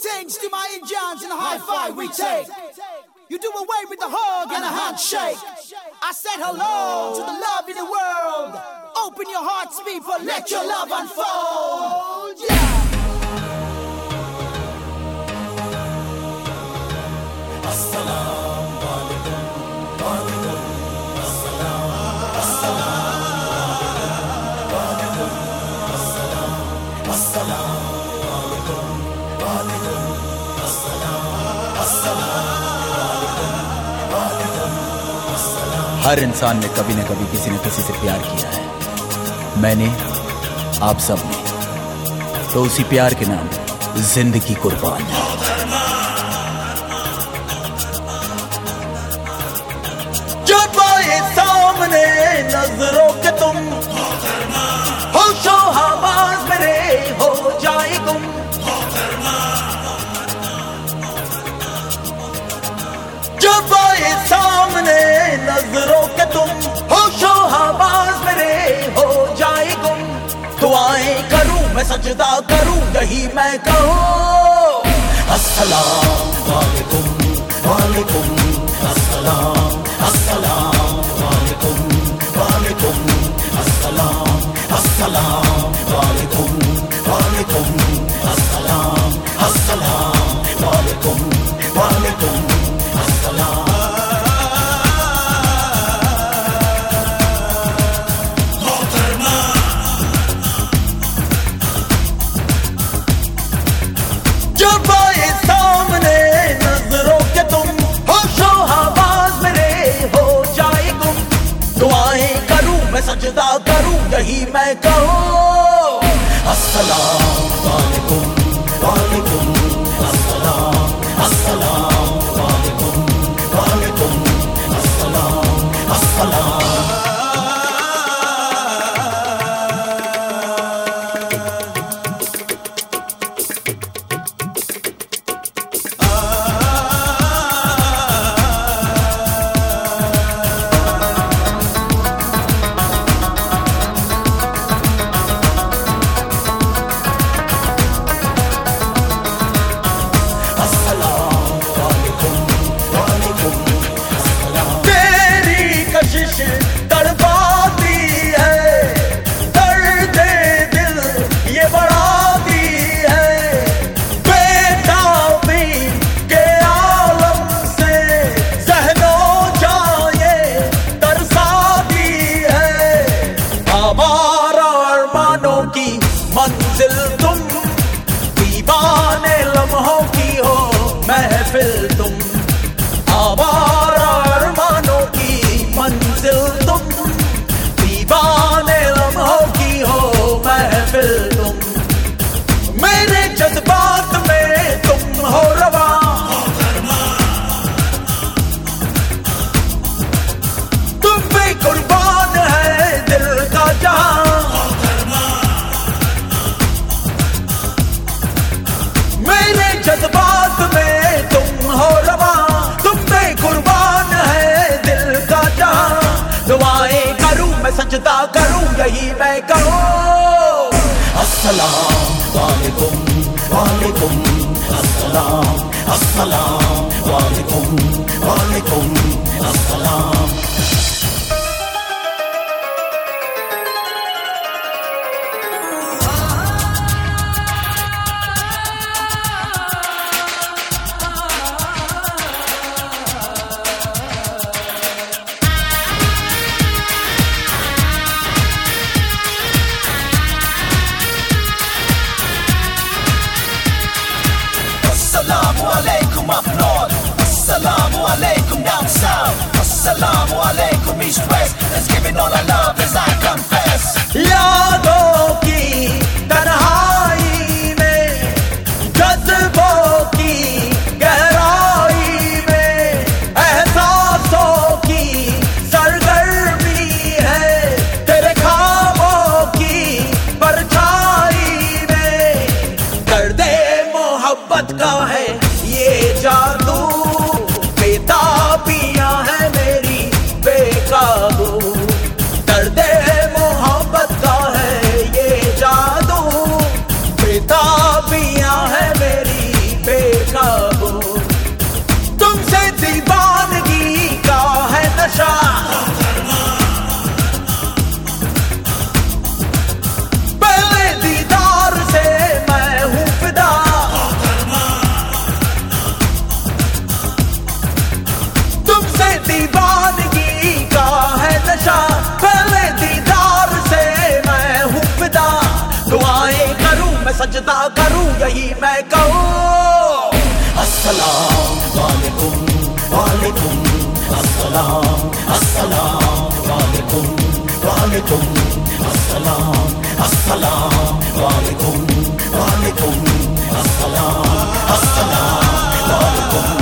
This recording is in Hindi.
Greetings to my Indians and high five we take. You do away with the hug and a handshake. I said hello to the love in the world. Open your hearts, people, let your love unfold. Yeah. हर इंसान ने कभी ना कभी किसी न किसी से प्यार किया है। मैंने, आप सबने। तो उसी प्यार के नाम ज़िंदगी कुर्बान। जो सामने नज़रों के तुम सजदा करूँ यही मैं कहूँ। अस्सलाम वालेकुम वालेकुम अस्सलाम। दुआएँ करूँ मैं सजदा करूँ यही मैं कहूँ। अस्सलाम वालेकुम वालेकुम। मैं सजदा करूँ यही मैं करूँ। अस्सलाम वालेकुम वालेकुम अस्सलाम अस्सलाम वालेकुम वालेकुम अस्सलाम। Assalamu alaikum east west. All our love as मैं सजदा करूँ, यही मैं कहूँ। अस्सलाम वालेकुम वालेकुम, अस्सलाम अस्सलाम वालेकुम वालेकुम, अस्सलाम अस्सलाम वालेकुम वालेकुम, अस्सलाम अस्सलाम वालेकुम।